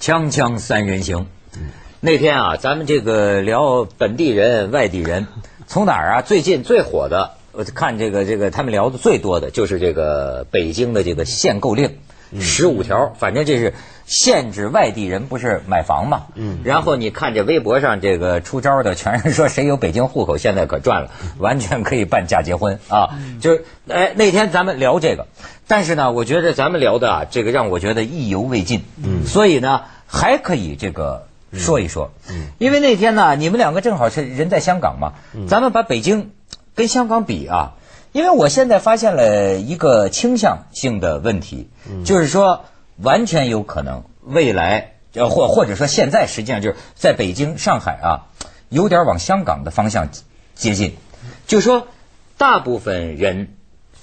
锵锵三人行，那天啊，咱们这个聊本地人、外地人，从哪儿啊？最近最火的，我看这个这个他们聊的最多的就是这个北京的这个限购令，十五条，反正这是限制外地人不是买房嘛。嗯。然后你看这微博上这个出招的，全是说谁有北京户口，现在可赚了，完全可以办假结婚啊！就是哎，那天咱们聊这个。但是呢，我觉得咱们聊的啊，这个让我觉得意犹未尽。嗯，所以呢，还可以这个说一说。嗯，因为那天呢，你们两个正好是人在香港嘛，咱们把北京跟香港比啊。因为我现在发现了一个倾向性的问题，就是说，完全有可能未来呃或或者说现在实际上就是在北京、上海啊，有点往香港的方向接近。就是说，大部分人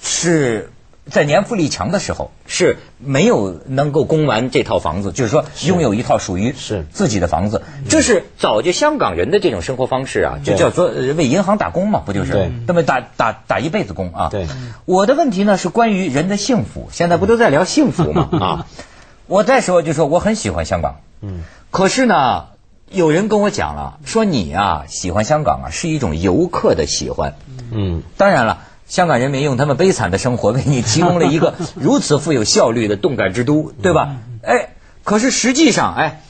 是。在年富力强的时候是没有能够供完这套房子，就是说拥有一套属于是自己的房子，这是早就香港人的这种生活方式啊，就叫做为银行打工嘛，不就是那么打打打一辈子工啊？对，我的问题呢是关于人的幸福，现在不都在聊幸福吗？啊，我再说就说我很喜欢香港，嗯，可是呢，有人跟我讲了，说你啊喜欢香港啊是一种游客的喜欢，嗯，当然了。香港人民用他们悲惨的生活为你提供了一个 如此富有效率的动感之都，对吧？哎，可是实际上，哎，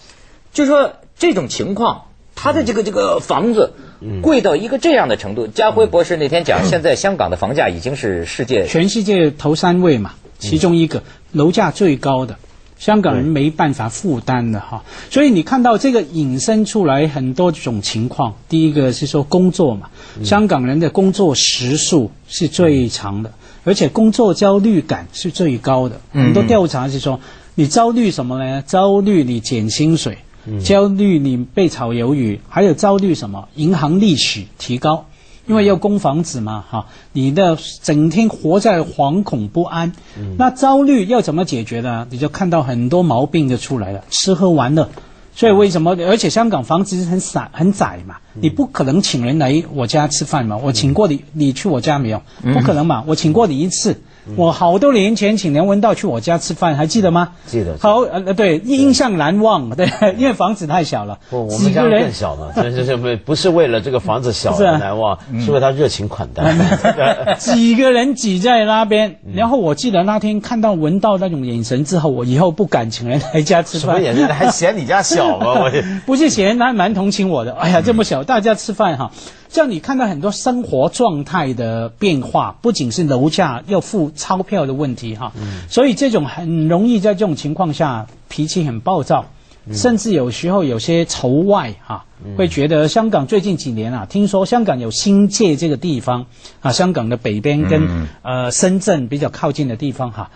就说这种情况，他的这个这个房子贵到一个这样的程度。家辉博士那天讲，现在香港的房价已经是世界全世界头三位嘛，其中一个楼价最高的。香港人没办法负担的哈，所以你看到这个引申出来很多种情况。第一个是说工作嘛，香港人的工作时数是最长的，而且工作焦虑感是最高的。很多调查是说，你焦虑什么呢？焦虑你减薪水，焦虑你被炒鱿鱼，还有焦虑什么？银行利息提高。因为要供房子嘛，哈，你的整天活在惶恐不安，那焦虑要怎么解决呢？你就看到很多毛病就出来了，吃喝玩乐，所以为什么？而且香港房子很散很窄嘛，你不可能请人来我家吃饭嘛，我请过你，你去我家没有？不可能嘛，我请过你一次。我好多年前请梁文道去我家吃饭，还记得吗？记得。好，呃，对，印象难忘。对，因为房子太小了。不，我们家更小了。这这这不不是为了这个房子小难忘，是为他热情款待。几个人挤在那边，然后我记得那天看到文道那种眼神之后，我以后不敢请人来家吃饭。什么眼神？还嫌你家小吗？我 不是嫌他蛮同情我的。哎呀，这么小，大家吃饭哈。像你看到很多生活状态的变化，不仅是楼价要付钞票的问题哈，所以这种很容易在这种情况下脾气很暴躁，甚至有时候有些仇外哈，会觉得香港最近几年啊，听说香港有新界这个地方啊，香港的北边跟呃深圳比较靠近的地方哈，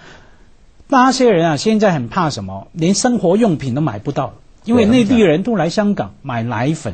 那些人啊现在很怕什么，连生活用品都买不到。因为内地人都来香港买奶粉，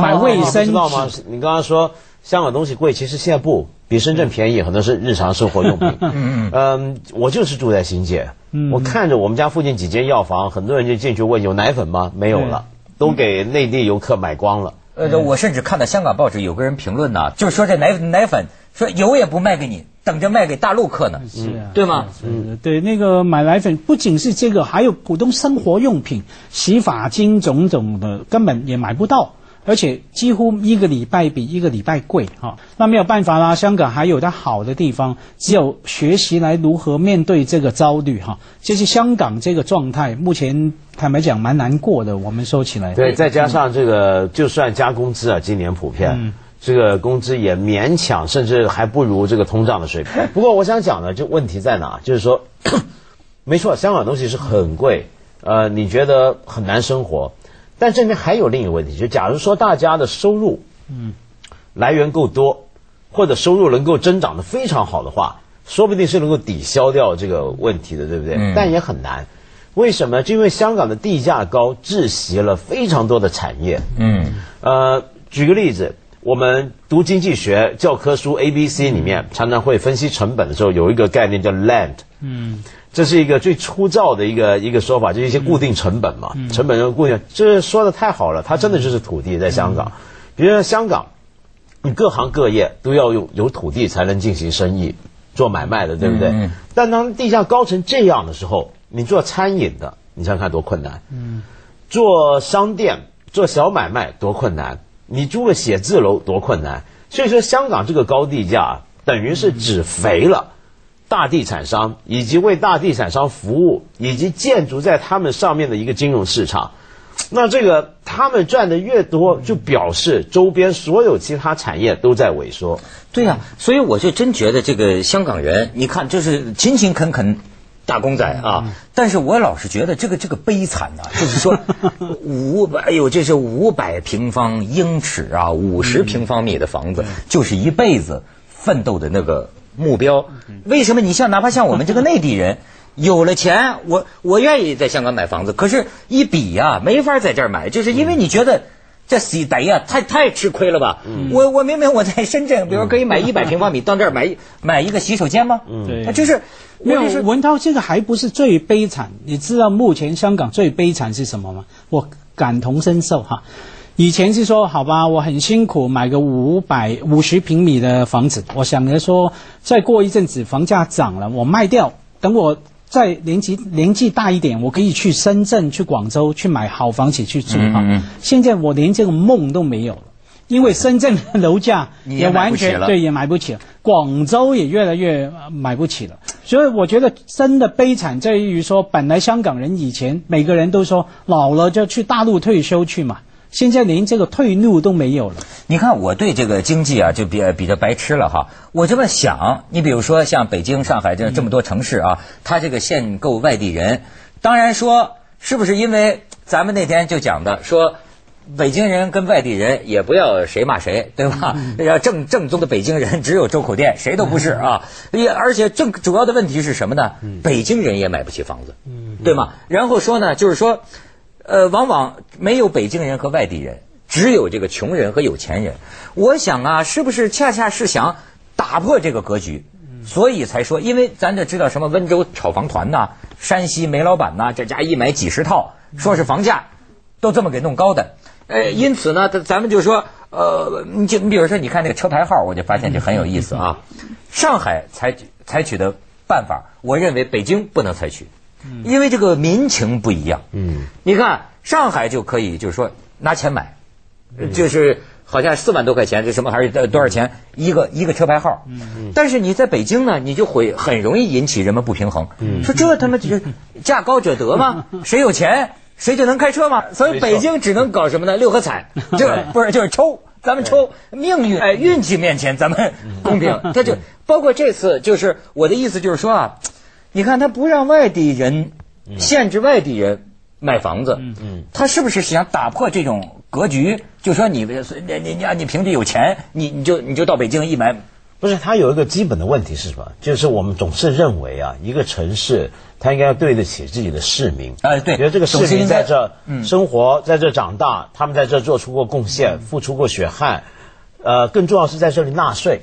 买卫生知道吗？你刚刚说香港东西贵，其实现在不比深圳便宜，很多是日常生活用品。嗯嗯，我就是住在新界，我看着我们家附近几间药房，很多人就进去问有奶粉吗？没有了，都给内地游客买光了。呃，我甚至看到香港报纸有个人评论呢，就是说这奶奶粉说有也不卖给你。等着卖给大陆客呢，是啊，对吗？嗯，对，那个买奶粉不仅是这个，还有普通生活用品、洗发精种种的，根本也买不到，而且几乎一个礼拜比一个礼拜贵哈。那没有办法啦，香港还有它好的地方，只有学习来如何面对这个焦虑哈。就是香港这个状态，目前坦白讲蛮难过的。我们说起来，对，再加上这个，就算加工资啊，今年普遍。这个工资也勉强，甚至还不如这个通胀的水平。不过我想讲呢，就问题在哪？就是说，没错，香港东西是很贵，呃，你觉得很难生活。但这里面还有另一个问题，就假如说大家的收入，嗯，来源够多，或者收入能够增长的非常好的话，说不定是能够抵消掉这个问题的，对不对？嗯。但也很难，为什么？就因为香港的地价高，窒息了非常多的产业。嗯。呃，举个例子。我们读经济学教科书 A B C 里面常常会分析成本的时候，有一个概念叫 land，嗯，这是一个最粗糙的一个一个说法，就是一些固定成本嘛，成本就固定，这说的太好了，它真的就是土地在香港，比如说香港，你各行各业都要有有土地才能进行生意做买卖的，对不对？但当地价高成这样的时候，你做餐饮的。你想想看多困难。嗯，做商店、做小买卖多困难，你租个写字楼多困难。所以说，香港这个高地价等于是只肥了大地产商以及为大地产商服务以及建筑在他们上面的一个金融市场。那这个他们赚的越多，就表示周边所有其他产业都在萎缩。对呀、所以我就真觉得这个香港人，你看就是勤勤恳恳。打工仔啊，但是我老是觉得这个这个悲惨呐、就是说五百，哎呦，这是五百平方英尺啊，五十平方米的房子，就是一辈子奋斗的那个目标。为什么你像哪怕像我们这个内地人，有了钱，我我愿意在香港买房子，可是一比呀、没法在这儿买，就是因为你觉得。这死逮呀，太太吃亏了吧！我我明明我在深圳，比如可以买一百平方米，到这儿买一买一个洗手间吗？对啊就是没有文涛，这个还不是最悲惨。你知道目前香港最悲惨是什么吗？我感同身受哈。以前是说好吧，我很辛苦买个五百五十平米的房子，我想着说再过一阵子房价涨了，我卖掉，等我再年纪年纪大一点，我可以去深圳、去广州去买好房子去住啊。嗯嗯现在我连这个梦都没有了。因为深圳的楼价也完全对也买不起了，广州也越来越呃买不起了，所以我觉得真的悲惨在于说，本来香港人以前每个人都说老了就去大陆退休去嘛，现在连这个退路都没有了。你看我对这个经济啊，就比比较白痴了哈。我这么想，你比如说像北京、上海这这么多城市啊，它这个限购外地人，当然说是不是因为咱们那天就讲的说。北京人跟外地人也不要谁骂谁，对吧？要正正宗的北京人只有周口店，谁都不是啊。也而且正主要的问题是什么呢？北京人也买不起房子，对吗？然后说呢，就是说，呃，往往没有北京人和外地人，只有这个穷人和有钱人。我想啊，是不是恰恰是想打破这个格局，所以才说，因为咱这知道什么温州炒房团呐、山西煤老板呐、这家一买几十套，说是房价都这么给弄高的。呃，因此呢，咱咱们就说，呃，你就你比如说，你看那个车牌号，我就发现就很有意思啊。上海采取采取的办法，我认为北京不能采取，因为这个民情不一样。嗯，你看上海就可以，就是说拿钱买，呃就是好像四万多块钱，这什么还是多多少钱一个一个车牌号。嗯但是你在北京呢，你就会很容易引起人们不平衡。说这他妈就是 价高者得嘛？谁有钱谁就能开车嘛？所以北京只能搞什么呢？六合彩，就不是就是抽。咱们抽命运，哎，运气面前咱们公平。他就包括这次，就是我的意思就是说啊，你看他不让外地人限制外地人买房子，嗯嗯他是不是想打破这种格局？就说你你你你你平时有钱，你你就你就到北京一买，不是，他有一个基本的问题是什么？就是我们总是认为啊，一个城市它应该要对得起自己的市民。哎对觉得这个市民在这嗯生活，在这长大，他们在这做出过贡献，付出过血汗，呃，更重要是在这里纳税。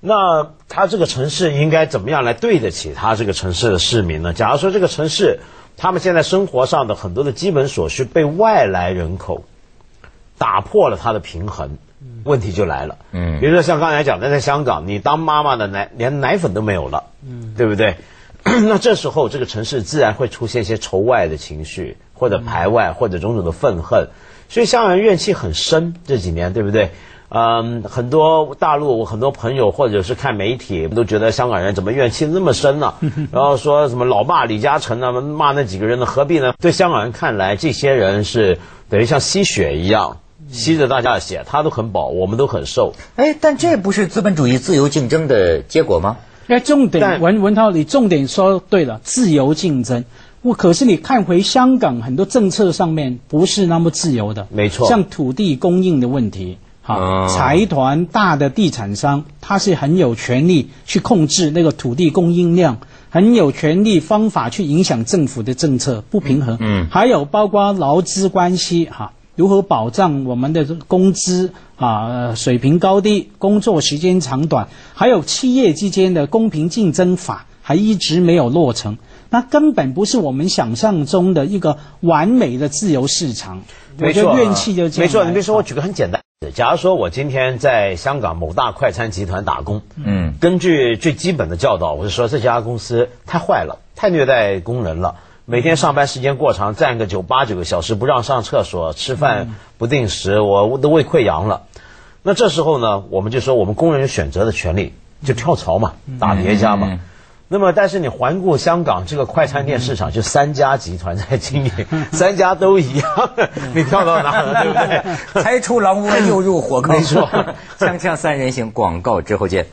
那他这个城市应该怎么样来对得起他这个城市的市民呢？假如说这个城市他们现在生活上的很多的基本所需被外来人口打破了它的平衡，问题就来了。嗯比如说像刚才讲的，在香港，你当妈妈的奶连奶粉都没有了，嗯，对不对？那这时候这个城市自然会出现一些仇外的情绪，或者排外，或者种种的愤恨，所以香港人怨气很深这几年，对不对？嗯，很多大陆我很多朋友或者是看媒体都觉得香港人怎么怨气那么深呢、然后说什么老骂李嘉诚啊，骂那几个人呢，何必呢？对香港人看来，这些人是等于像吸血一样。吸着大家的血，他都很饱，我们都很瘦。哎，但这不是资本主义自由竞争的结果吗？哎，重点文文涛，你重点说对了，自由竞争。我可是你看回香港很多政策上面不是那么自由的，没错像土地供应的问题，哈、哦财团大的地产商他是很有权利去控制那个土地供应量，很有权利方法去影响政府的政策不平衡，嗯还有包括劳资关系哈。如何保障我们的工资啊、呃水平高低、工作时间长短，还有企业之间的公平竞争法，还一直没有落成。那根本不是我们想象中的一个完美的自由市场。我没错，觉得怨气就没错。来你别说，我举个很简单的，假如说我今天在香港某大快餐集团打工，嗯根据最基本的教导，我就说这家公司太坏了，太虐待工人了，每天上班时间过长，站个九八九个小时不让上厕所，吃饭不定时，我都胃溃疡了。那这时候呢，我们就说我们工人有选择的权利，就跳槽嘛，打别家嘛。那么，但是你环顾香港这个快餐店市场，就三家集团在经营，三家都一样，你跳到哪了，对不对？才出狼窝又入火坑。没错 锵锵三人行，广告之后见。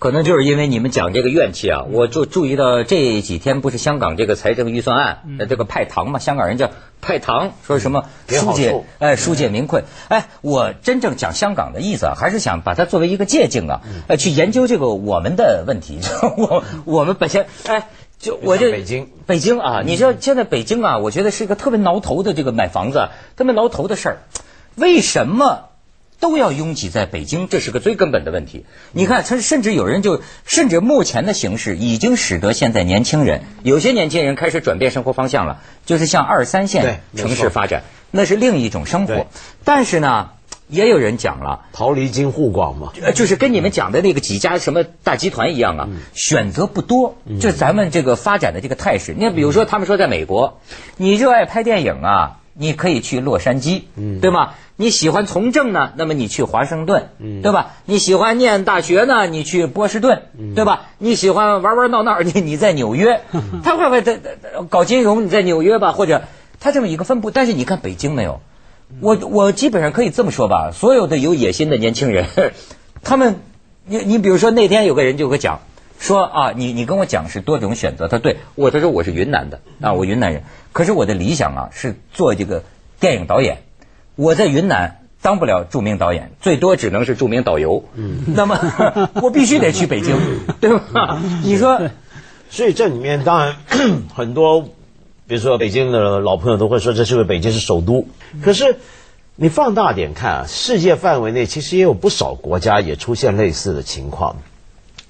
可能就是因为你们讲这个怨气啊，我就注意到这几天不是香港这个财政预算案，呃这个派糖嘛，香港人叫派糖，说什么疏解哎，疏解民困。哎，我真正讲香港的意思啊，还是想把它作为一个借鉴啊，呃，去研究这个我们的问题。我我们本身，哎，就我就北京，北京啊，你知道现在北京啊，我觉得是一个特别挠头的这个买房子啊，特别挠头的事儿。为什么都要拥挤在北京？这是个最根本的问题。你看，他甚至有人就，甚至目前的形势已经使得现在年轻人，有些年轻人开始转变生活方向了，就是向二三线城市发展，那是另一种生活。但是呢，也有人讲了。逃离京沪广嘛。呃，就是跟你们讲的那个几家什么大集团一样啊，选择不多，就是咱们这个发展的这个态势。你看，比如说他们说在美国，你热爱拍电影啊，你可以去洛杉矶，嗯对吗？你喜欢从政呢，那么你去华盛顿，嗯对吧？你喜欢念大学呢，你去波士顿，嗯对吧？你喜欢玩玩闹闹，你你在纽约，他会不会在在搞金融？你在纽约吧，或者他这么一个分布。但是你看北京没有，我我基本上可以这么说吧，所有的有野心的年轻人，他们，你你比如说那天有个人就给我讲说啊，你你跟我讲是多种选择，他对我他说我是云南的啊，我云南人，可是我的理想啊是做这个电影导演，我在云南。当不了著名导演，最多只能是著名导游。嗯，那么 我必须得去北京，对吧？你说 所以这里面当然 很多，比如说北京的老朋友都会说，这是因为北京是首都。可是你放大点看啊，世界范围内其实也有不少国家也出现类似的情况，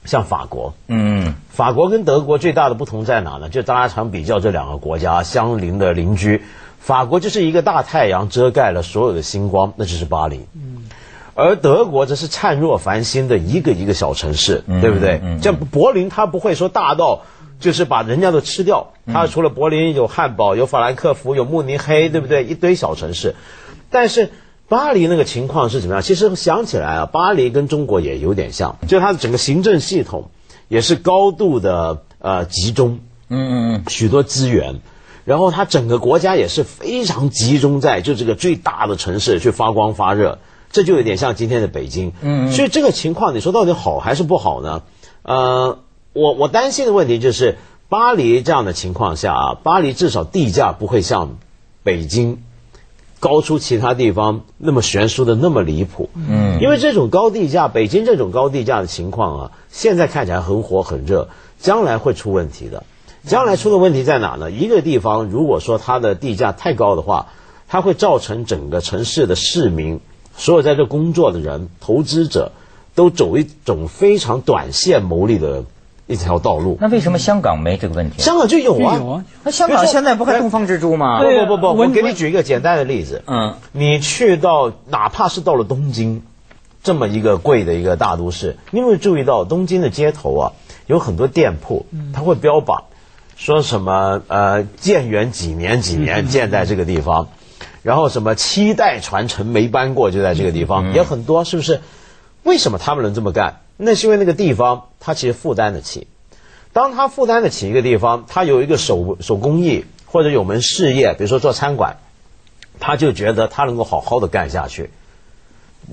像法国。嗯，法国跟德国最大的不同在哪呢？就大家常比较这两个国家相邻的邻居，法国就是一个大太阳遮盖了所有的星光，那就是巴黎。嗯而德国则是灿若繁星的一个一个小城市，对不对？像柏林，它不会说大到就是把人家都吃掉，它除了柏林有汉堡、有法兰克福、有慕尼黑，对不对？一堆小城市，但是。巴黎那个情况是怎么样？其实想起来啊，巴黎跟中国也有点像，就它的整个行政系统也是高度的呃集中，嗯嗯嗯，许多资源，然后它整个国家也是非常集中在就这个最大的城市去发光发热，这就有点像今天的北京。嗯，所以这个情况你说到底好还是不好呢？呃，我我担心的问题就是巴黎这样的情况下啊，巴黎至少地价不会像北京。高出其他地方那么悬殊的那么离谱，嗯，因为这种高地价，北京这种高地价的情况啊，现在看起来很火很热，将来会出问题的。将来出的问题在哪呢？一个地方如果说它的地价太高的话，它会造成整个城市的市民，所有在这工作的人、投资者，都走一种非常短线牟利的一条道路。那为什么香港没这个问题？香港就有啊，有啊那香港现在不还东方之珠吗？对啊不不不，我给你举一个简单的例子。嗯，你去到哪怕是到了东京，这么一个贵的一个大都市，你有没有注意到东京的街头啊，有很多店铺，它会标榜说什么呃建元几年几年 建在这个地方，然后什么七代传承没搬过就在这个地方，也很多，是不是？为什么他们能这么干？那是因为那个地方它其实负担得起。当他负担得起一个地方，他有一个手手工艺或者有门事业，比如说做餐馆，他就觉得他能够好好的干下去，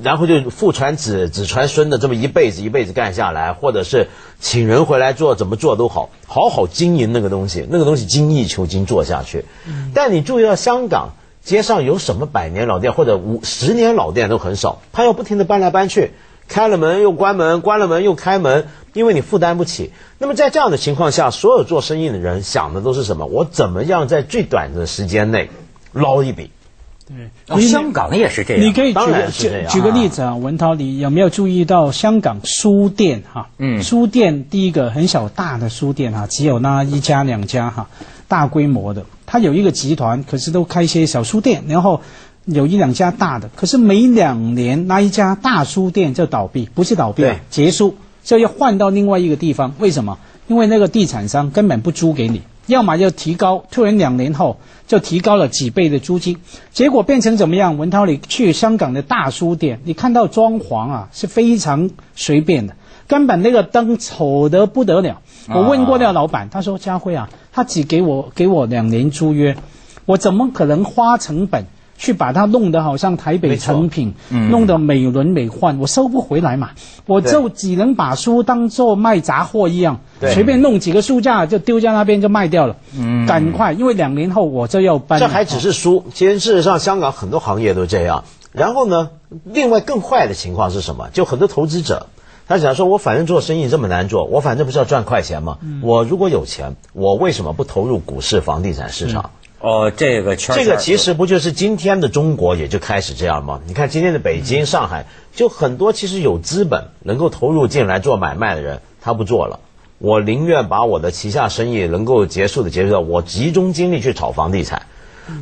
然后就父传子子传孙的这么一辈子一辈子干下来，或者是请人回来做，怎么做都好，好好经营那个东西，那个东西精益求精做下去。但你注意到香港街上有什么百年老店或者五十年老店都很少，他要不停的搬来搬去。开了门又关门，关了门又开门，因为你负担不起。那么在这样的情况下，所有做生意的人想的都是什么？我怎么样在最短的时间内捞一笔？对，哦，香港也是这样。你可以举个是这样举举个例子啊，文涛，你有没有注意到香港书店哈？嗯书店第一个很小大的书店哈，只有那一家两家哈，大规模的，它有一个集团，可是都开一些小书店，然后有一两家大的，可是每两年那一家大书店就倒闭，不是倒闭对，结束，就要换到另外一个地方。为什么？因为那个地产商根本不租给你，要么就提高，突然两年后就提高了几倍的租金，结果变成怎么样？文涛，你去香港的大书店，你看到装潢啊是非常随便的，根本那个灯丑得不得了。我问过那个老板，他说：“家辉啊，他只给我给我两年租约，我怎么可能花成本去把它弄得好像台北成品，弄得美轮美奂？我收不回来嘛，我就只能把书当做卖杂货一样，随便弄几个书架就丢在那边就卖掉了。嗯赶快，因为两年后我就要搬。这还只是书，其实事实上香港很多行业都这样。然后呢，另外更坏的情况是什么？就很多投资者，他想说，我反正做生意这么难做，我反正不是要赚快钱吗？我如果有钱，我为什么不投入股市、房地产市场？哦，这个圈儿这个其实不就是今天的中国也就开始这样吗？你看今天的北京、上海，就很多其实有资本能够投入进来做买卖的人，他不做了。我宁愿把我的旗下生意能够结束的结束掉，我集中精力去炒房地产。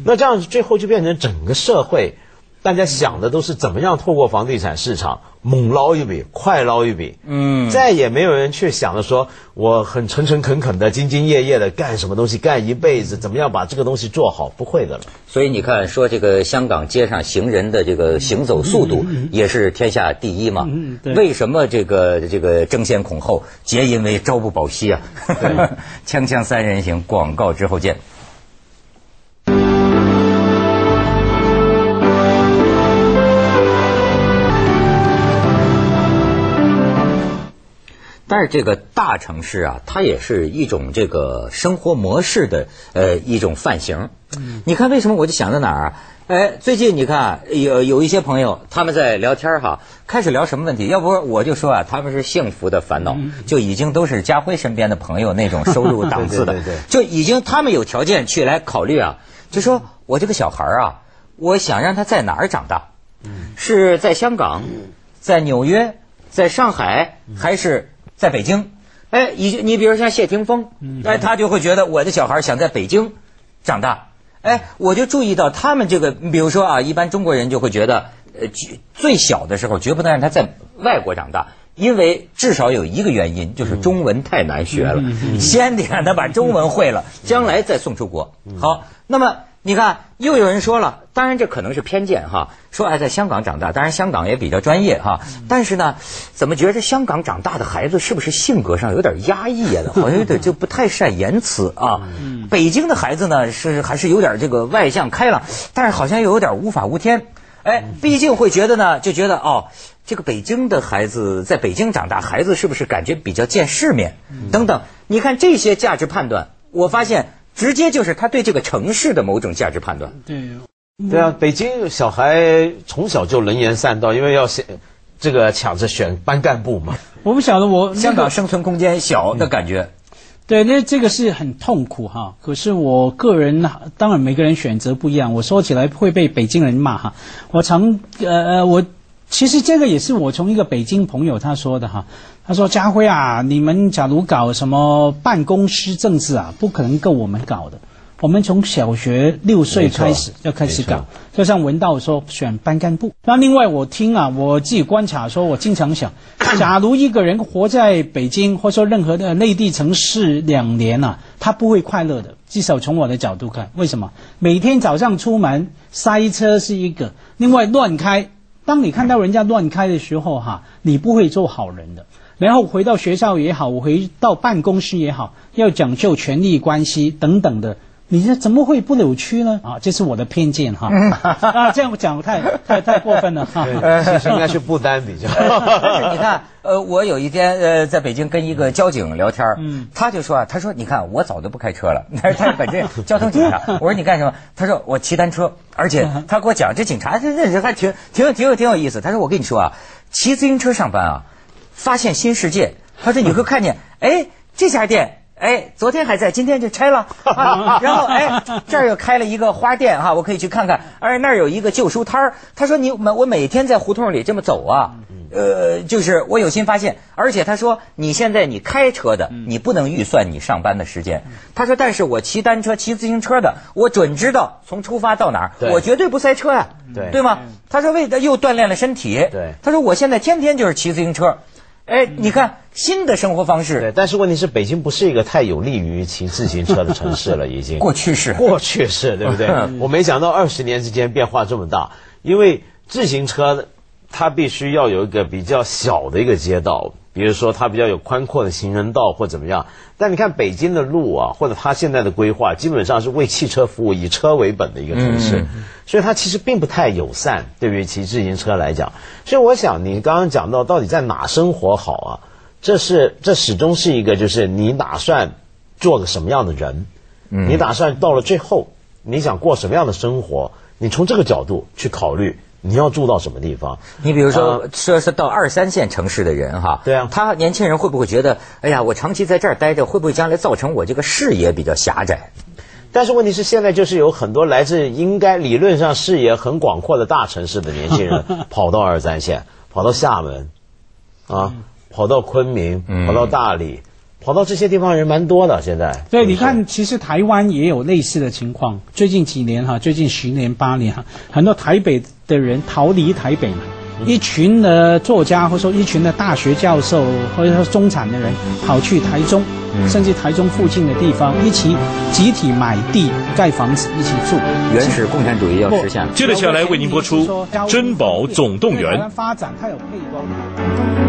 那这样最后就变成整个社会，大家想的都是怎么样透过房地产市场猛捞一笔、快捞一笔。嗯，再也没有人去想着说我很诚诚恳恳的、兢兢业业的干什么东西，干一辈子，怎么样把这个东西做好？不会的了。所以你看，说这个香港街上行人的这个行走速度也是天下第一嘛。嗯对为什么这个这个争先恐后？皆因为朝不保夕啊。锵锵三人行，广告之后见。但是这个大城市啊，它也是一种这个生活模式的呃一种范型。嗯你看为什么我就想到哪儿啊？哎，最近你看有有一些朋友他们在聊天哈，开始聊什么问题？要不我就说啊，他们是幸福的烦恼，就已经都是家辉身边的朋友那种收入档次的，对对对对就已经他们有条件去来考虑啊，就说我这个小孩儿啊，我想让他在哪儿长大？嗯是在香港，在纽约，在上海，还是在北京？哎，你你比如像谢霆锋，哎，他就会觉得我的小孩想在北京长大。哎，我就注意到他们这个，比如说啊，一般中国人就会觉得，呃，绝最小的时候绝不能让他在外国长大，因为至少有一个原因，就是中文太难学了，先得让他把中文会了，将来再送出国。好，那么你看，又有人说了，当然这可能是偏见哈，说哎，在香港长大，当然香港也比较专业哈，但是呢，怎么觉得香港长大的孩子是不是性格上有点压抑呀？好像有点就不太善言辞啊。北京的孩子呢是还是有点这个外向开朗，但是好像又有点无法无天。哎，毕竟会觉得呢，就觉得哦，这个北京的孩子在北京长大，孩子是不是感觉比较见世面？等等，你看这些价值判断，我发现直接就是他对这个城市的某种价值判断。对，对啊，北京小孩从小就能言善道，因为要选这个抢着选班干部嘛。我不晓得我 香港生存空间小的感觉。对，那这个是很痛苦哈。可是我个人呢，当然每个人选择不一样。我说起来会被北京人骂哈。我常呃呃，我其实这个也是我从一个北京朋友他说的哈。他说：“家辉啊，你们假如搞什么办公室政治啊，不可能够我们搞的。我们从小学六岁开始要开始搞，就像文道说选班干部。那另外我听啊，我自己观察说，我经常想，假如一个人活在北京或者说任何的内地城市两年啊，他不会快乐的。至少从我的角度看，为什么？每天早上出门塞车是一个，另外乱开。当你看到人家乱开的时候哈，你不会做好人的。然后回到学校也好，回到办公室也好，要讲究权力关系等等的，你这怎么会不扭曲呢？啊，这是我的偏见哈。啊，这样讲太太太过分了 哈。对，其实应该是不丹比较。但 是你看，呃，我有一天呃在北京跟一个交警聊天嗯，他就说啊，他说你看我早就不开车了，他他本身交通警察，我说你干什么？他说我骑单车，而且他给我讲这警察这这还挺挺挺有挺有意思。他说我跟你说啊，骑自行车上班啊，发现新世界。他说你会看见，哎，这家店哎，昨天还在，今天就拆了。啊、然后哎，这儿又开了一个花店哈，我可以去看看。哎那儿有一个旧书摊儿。他说你每我每天在胡同里这么走啊，呃，就是我有新发现。而且他说你现在你开车的，你不能预算你上班的时间。他说，但是我骑单车、骑自行车的，我准知道从出发到哪儿，我绝对不塞车呀、对对吗？他说为的又锻炼了身体。对他说我现在天天就是骑自行车。哎，你看新的生活方式，对，但是问题是，北京不是一个太有利于骑自行车的城市了，已经。过去式。过去式，对不对？我没想到二十年之间变化这么大，因为自行车它必须要有一个比较小的一个街道，比如说它比较有宽阔的行人道或怎么样。但你看北京的路啊，或者它现在的规划，基本上是为汽车服务、以车为本的一个城市，所以它其实并不太友善对于骑自行车来讲。所以我想你刚刚讲到到底在哪生活好啊？这是这始终是一个就是你打算做个什么样的人。你打算到了最后，你想过什么样的生活？你从这个角度去考虑，你要住到什么地方？你比如说，说是到二三线城市的人哈，对啊他年轻人会不会觉得，哎呀，我长期在这儿待着，会不会将来造成我这个视野比较狭窄？但是问题是，现在就是有很多来自应该理论上视野很广阔的大城市的年轻人，跑到二三线，跑到厦门，啊，跑到昆明，跑到大理，跑到这些地方人蛮多的。现在，对，你看，其实台湾也有类似的情况。最近几年哈，最近十年八年哈，很多台北的人逃离台北嘛，一群的作家或者说一群的大学教授或者说中产的人跑去台中，甚至台中附近的地方，一起集体买地盖房子，一起住。原始共产主义要实现了。接着下来为您播出《珍宝总动员》。发展它有配套。